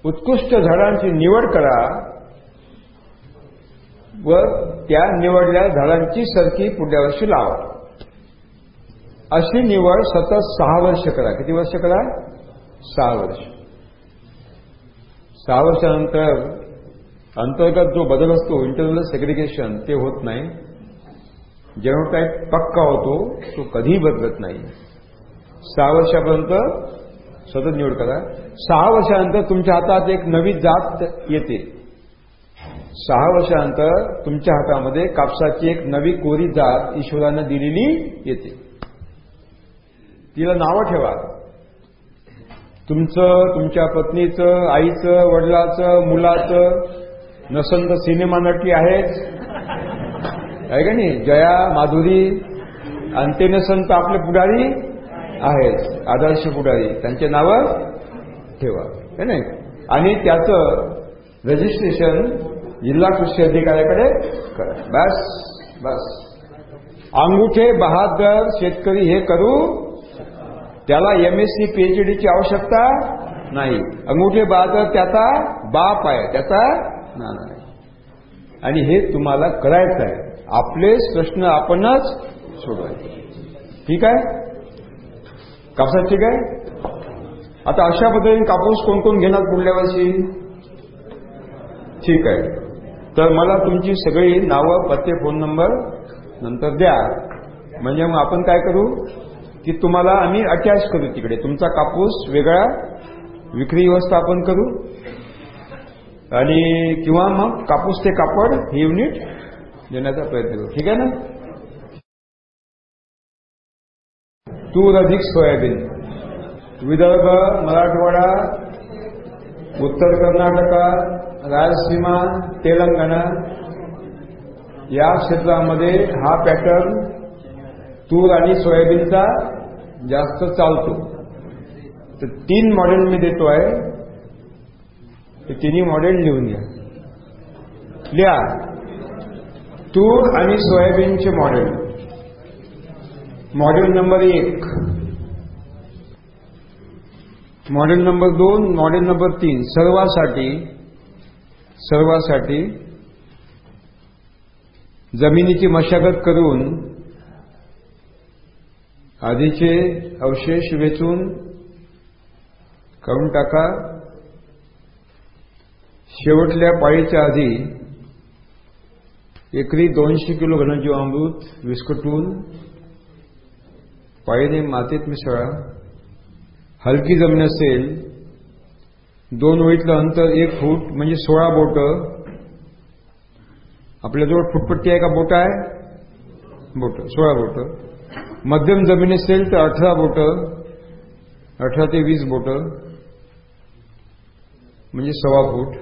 उत्कृष्ट झाडांची निवड करा व त्या निवडल्या झाडांची सरकी पुढल्या वर्षी लावा. अशी निवड सतत सहा वर्ष करा. किती वर्ष करा? सहा वर्ष. सहा वर्षानंतर अंतर्गत जो बदल असतो इंटरनल सेग्रिगेशन ते होत नाही. जेनोटाईप पक्का होतो तो कधीही बदलत नाही. सहा वर्षापर्यंत सतत निवड करा. सहा वर्षानंतर तुमच्या हातात एक नवी जात येते. सहा वर्षानंतर तुमच्या हातामध्ये कापसाची एक नवी कोरी जात ईश्वरानं दिलेली येते. तिला नावं ठेवा. तुमचं तुमच्या पत्नीचं आईचं वडिलाचं मुलाचं नसन तर सिनेमा नटी आहेच आहे का नाही? जया माधुरी आणि ते नसन तर आपले पुढारी आहेच आदर्श पुढारी. त्यांचे नावं ठेवा. है नाही? आणि त्याचं रजिस्ट्रेशन जिल्हा कृषी अधिकाऱ्याकडे करा. बस बस. अंगुठे बहादर शेतकरी हे करू त्याला एम एस सी पीएचडीची आवश्यकता नाही. अंगुठे तर त्याचा बाप आहे त्याचा नाना आहे. आणि हे तुम्हाला करायचं आहे. आपलेच प्रश्न आपणच सोडवायचे. ठीक आहे? कापसात ठीक आहे? आता अशा पद्धतीने कापूस कोण कोण घेणार पुढल्या वर्षी? ठीक आहे. तर मला तुमची सगळी नावं पत्ते फोन नंबर नंतर द्या. म्हणजे मग आपण काय करू? की तुम्हाला आम्ही अटॅच करू तिकडे. तुमचा कापूस वेगळा विक्री व्यवस्थापन करू. आणि किंवा मग कापूस ते कापड हे युनिट देण्याचा प्रयत्न करू. ठीक आहे ना? तूर अधिक सोयाबीन. विदर्भ मराठवाडा उत्तर कर्नाटका रायलसीमा तेलंगणा या क्षेत्रामध्ये हा पॅटर्न तूर आणि सोयाबीनचा जास्त चालतो. तर तीन मॉडेल मी देतो आहे. ते तिन्ही मॉडेल लिहून घ्या. लिहा. तूर आणि सोयाबीनचे मॉडेल मॉडेल नंबर एक. मॉडेल नंबर दोन मॉडेल नंबर तीन. सर्वासाठी सर्वासाठी जमिनीची मशागत करून आधीचे अवशेष वेचून काढून टाका. शेवटल्या पाळीच्या आधी एकरी दोनशे किलो घनजीवामृत विस्कटून पाळीने मातीत मिसळा. हलकी जमीन असेल दोन ओळीतलं अंतर एक फूट म्हणजे सोळा बोट. आपल्याजवळ फुटपट्टी आहे का बोट आहे? बोट सोळा बोट. मध्यम जमीन असेल तर अठरा बोट अठरा ते वीस बोट म्हणजे सव्वा फूट.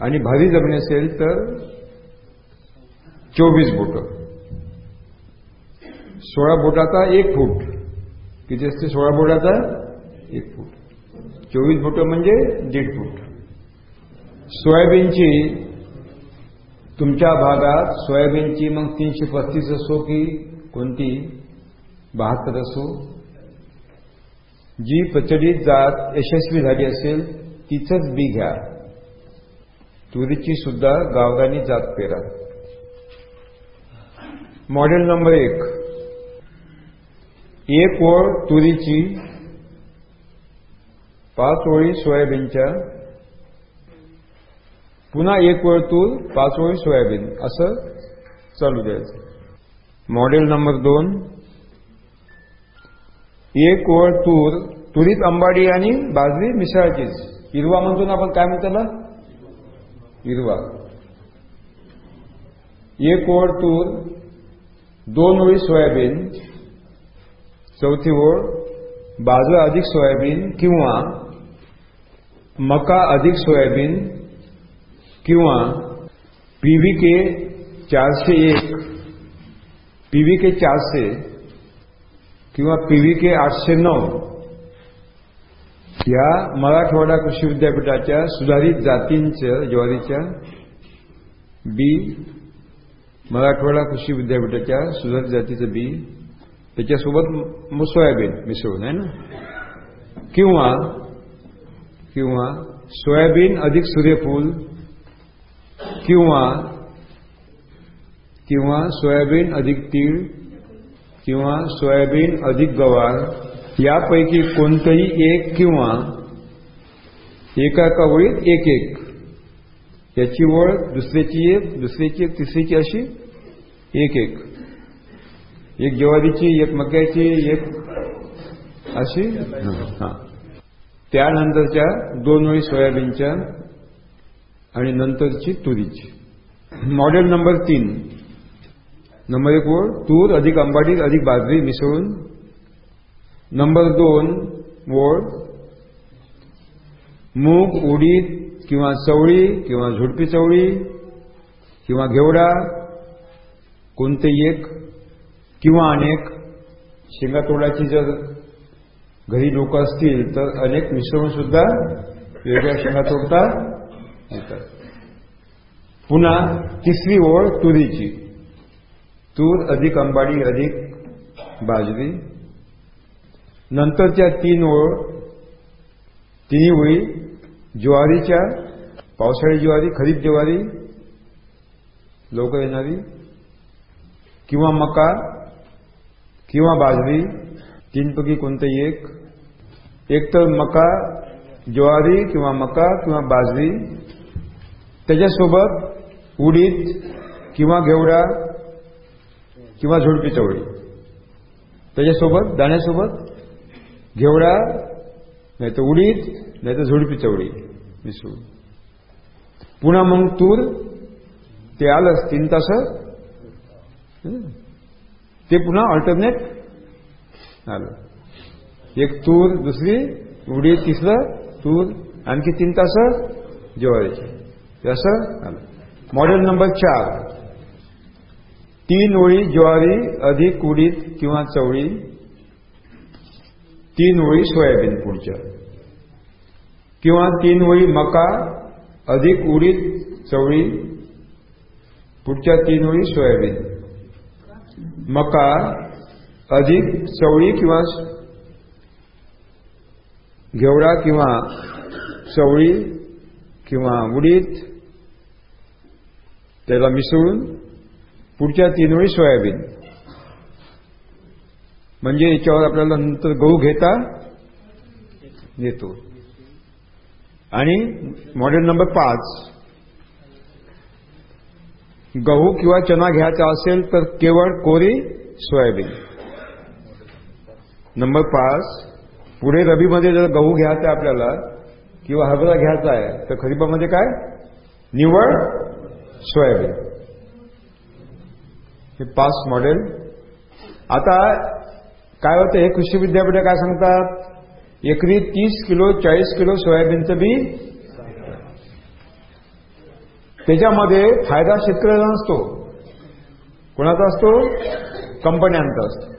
आणि भारी जमीन असेल तर चोवीस बोट. सोळा बोटाचा एक फूट. किती असते सोळा बोटाचा? एक फूट. चोवीस बोट म्हणजे दीड फूट. सोयाबीनची तुमच्या भागात सोयाबीनची मग तीनशे पस्तीस असो की कोणती? बहात्तर असो. जी प्रचलित जात यशस्वी झाली असेल तिचंच बी घ्या. तुरीची सुद्धा गावगानी जात पेरा. मॉडेल नंबर एक. एक ओळ तुरीची पाच ओळी सोयाबीनच्या पुन्हा एक वेळ तूर पाच ओळी सोयाबीन. असं चालू द्यायचं. मॉडेल नंबर दोन. एक ओळ तूर तुरीत अंबाडी आणि बाजरी मिसळायचीच हिरवा म्हणतो ना आपण काय म्हणतो त्याला? हिरवा. एक ओळ तूर दोन ओळी सोयाबीन. चौथी ओळ बाजू अधिक सोयाबीन किंवा मका अधिक सोयाबीन. किंवा पीव्हीके चारशे एक पीव्हीके चारशे किंवा पीव्हीके आठशे नऊ या मराठवाडा कृषी विद्यापीठाच्या सुधारित जातींच्या ज्वारीच्या बी मराठवाडा कृषी विद्यापीठाच्या सुधारित जातीचं बी त्याच्यासोबत सोयाबीन मिसळून आहे ना? किंवा किंवा सोयाबीन अधिक सूर्यफूल किंवा किंवा सोयाबीन अधिक तीळ किंवा सोयाबीन अधिक गवार यापैकी कोणतंही एक किंवा एका कवळीत एक एक. याची ओळ दुसऱ्याची एक दुसऱ्याची एक तिसरीची अशी एक एक. एक ज्वारीची एक मक्याची एक अशी. हा. त्यानंतरच्या दोन वेळी सोयाबीनच्या आणि नंतरची तुरीची. मॉडेल नंबर तीन. नंबर एक ओळ तूर अधिक अंबाडी अधिक बाजरी मिसळून. नंबर दोन ओळ मूग उडीद किंवा चवळी किंवा झुडपी चवळी किंवा घेवडा कोणतेही एक किंवा अनेक. शेंगा तोडाची जर घरी लोक असतील तर अनेक मिसळून सुद्धा वेगळ्या शेंगा तोडता पुन्हा तिसरी ओळ तुरीची. तूर अधिक अंबाडी अधिक बाजरी. नंतरच्या तीन ओळ तिन्ही ओळी ज्वारीच्या पावसाळी ज्वारी खरीप ज्वारी लवकर येणारी. किंवा मका किंवा बाजरी तीनपैकी कोणतंही एक? एक तर मका ज्वारी किंवा मका किंवा बाजरी. त्याच्यासोबत उडीद किंवा घेवडा किंवा झुडपी चवळी त्याच्यासोबत दाण्यासोबत घेवडा नाही तर उडीद नाही तर झुडपी चवळी मिसळून. पुन्हा मग तूर ते आलंच तीन तास. ते पुन्हा अल्टरनेट आलं एक तूर दुसरी उडीद तिसरं तूर आणखी तीन तास ज्वारीची असं आलं मॉडेल नंबर चार. तीन ओळी ज्वारी अधिक उडीद किंवा चवळी. तीन ओळी सोयाबीन पुढच्या. किंवा तीन ओळी मका अधिक उडीद चवळी. पुढच्या तीन ओळी सोयाबीन. मका अधिक चवळी किंवा घेवडा किंवा चवळी किंवा उडीद. त्याला मिसळून पुढच्या तीन वेळी सोयाबीन म्हणजे याच्यावर आपल्याला नंतर गहू घेता येतो आणि मॉडेल नंबर पाच गहू किंवा चना घ्यायचा असेल तर केवळ कोरी सोयाबीन नंबर पाच पुढे रबीमध्ये जर गहू घ्यायचा आहे आपल्याला किंवा हरभरा घ्यायचा आहे तर खरीपामध्ये काय निवड सोयाबीन. हे पाच मॉडेल आता काय होतं हे कृषी विद्यापीठ काय सांगतात? एकरी तीस किलो चाळीस किलो सोयाबीनचं बी. त्याच्यामध्ये फायदा शेतकऱ्याचा नसतो. कोणाचा असतो? कंपन्यांचा असतो.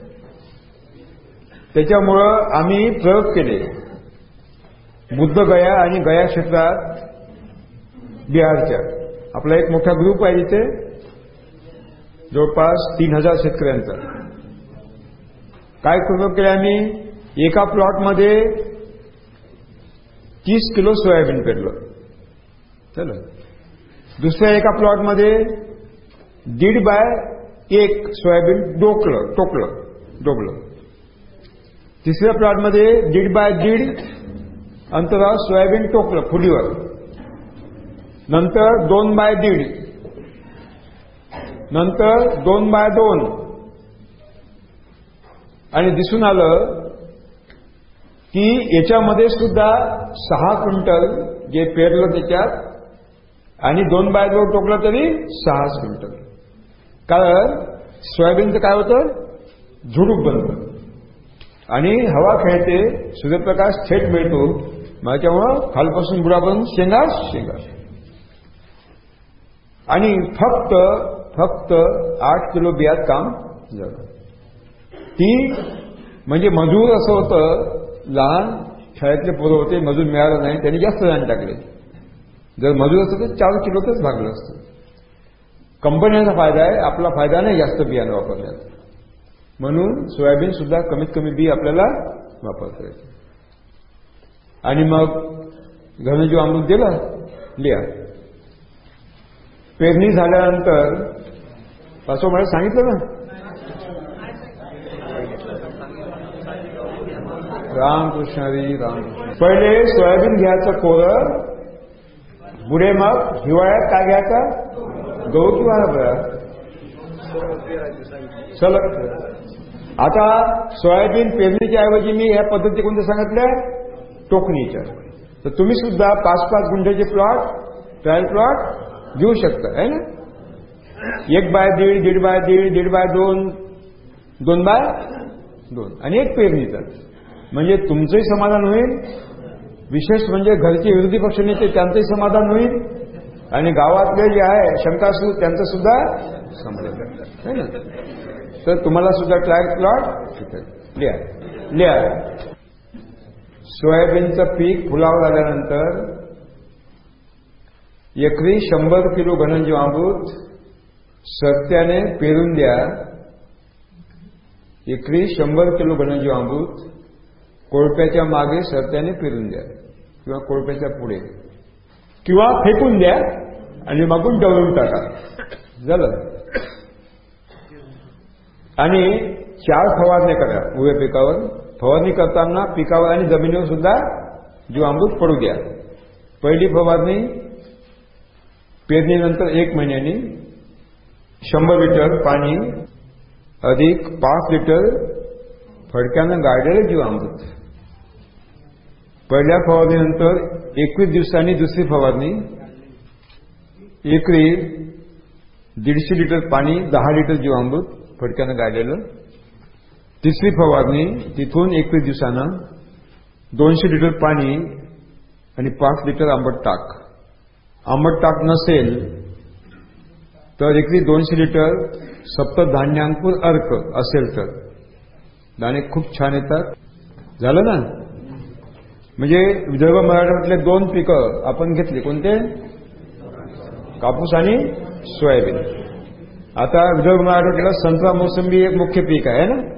त्याच्यामुळं आम्ही प्रयोग केले. बुद्ध गया आणि गया क्षेत्रात बिहारच्या. आपला एक मोठा ग्रुप आहे इथे. जवळपास तीन हजार शेतकऱ्यांचा. काय प्रयोग केले आम्ही? एका प्लॉटमध्ये तीस किलो सोयाबीन पेरलं. चला. दुसऱ्या एका प्लॉटमध्ये दीड बाय एक सोयाबीन डोकलं टोकलं डोकलं तिसऱ्या प्लॉटमध्ये दीड बाय दीड अंतरावर सोयाबीन टोकलं फुलीवर. नंतर दोन बाय दीड. नंतर दोन बाय दोन. आणि दिसून आलं की याच्यामध्ये सुद्धा सहा क्विंटल जे पेरलं त्याच्यात आणि दोन बाय दोन टोकलं तरी सहा क्विंटल. कारण सोयाबीनचं काय होतं? झुडूप बनतं. आणि हवा खेळते सूर्यप्रकाश थेट मिळतो. त्यामुळं खालपासून बुडापासून शेंगा शेंगा. आणि फक्त फक्त आठ किलो बियात काम झालं. ती म्हणजे मजूर असं होतं लहान शाळेतले पोरं होते मजूर मिळालं नाही त्यांनी जास्त जाण टाकले. जर मजूर असतं तर चार किलोतच भागलं असतं. कंपन्यांचा फायदा आहे आपला फायदा नाही जास्त बियाणं वापरण्यात म्हणून सोयाबीन सुद्धा कमीत कमी बी आपल्याला वापरता येते. आणि मग घनजीव अमृत दिलं लिहा. पेरणी झाल्यानंतर असं मला सांगितलं ना. रामकृष्ण हरी राम पहिले सोयाबीन घ्यायचं कोरं पुढे मग हिवाळ्यात काय घ्यायचं? गहू किंवा हरभरा? सलग. आता सोयाबीन पेरणीच्या ऐवजी मी ह्या पद्धती कोणत्या सांगितल्या? टोकणीच्या. तर तुम्ही सुद्धा पाच पाच गुंठ्याचे प्लॉट ट्रायल प्लॉट घेऊ शकतं आहे ना? एक बाय दीड दीड बाय दीड दीड बाय दोन दोन बाय दोन. आणि एक पेरणीचा म्हणजे तुमचंही समाधान होईल विशेष म्हणजे घरचे विरोधी पक्षनेते त्यांचंही समाधान होईल आणि गावातले जे आहे शंकासू त्यांचं सुद्धा समाधान. है ना? तर तुम्हाला सुद्धा ट्रायल प्लॉट लिहा. लिहा. सोयाबीनचं पीक फुलावं झाल्यानंतर एकरी शंभर किलो घनजीवामृत सत्याने पेरून द्या. एकरी शंभर किलो घनजीवामृत कोळप्याच्या मागे सरत्याने पेरून द्या. किंवा कोळप्याच्या पुढे. किंवा फेकून द्या आणि मागून डवळून टाका. झालं? आणि चार फवारणी करा उभ्या पिकावर. फवारणी करताना पिकावर आणि जमिनीवर सुद्धा जीवामृत पडू द्या. पहिली फवारणी पेरणीनंतर एक महिन्यानी शंभर लिटर पाणी अधिक पाच लिटर फडक्यानं गाळलेलं जीवामृत पहिल्या फवारणीनंतर एकवीस दिवसांनी दुसरी फवारणी एकरी दीडशे लिटर पाणी दहा लिटर जीवामृत फडक्यानं गाळलेलं. तिसरी फवारणी तिथून एकवीस दिवसानं दोनशे लिटर पाणी आणि पाच लिटर आंबट टाक आंबट ताक नसेल तर एकरी दोनशे लिटर सप्तधान्यांकुर अर्क असेल तर. दाणे खूप छान येतात. झालं ना? म्हणजे विदर्भ मराठवाड्यातले दोन पिकं आपण घेतली. कोणते? कापूस आणि सोयाबीन. आता विदर्भ मराठवाड्याला संत्रा मोसंबी एक मुख्य पीक आहे ना?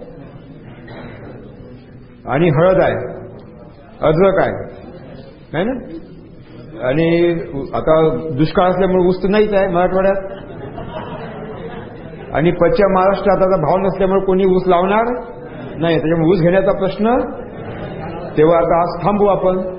आणि हळद आहे. अद्रक आहे. ना? आणि आता दुष्काळ असल्यामुळे ऊस तर नाहीच आहे मराठवाड्यात. आणि पश्चिम महाराष्ट्रात आता भाव नसल्यामुळे कोणी ऊस लावणार नाही. त्याच्यामुळे ऊस घेण्याचा प्रश्न तेव्हा आता आज थांबू आपण.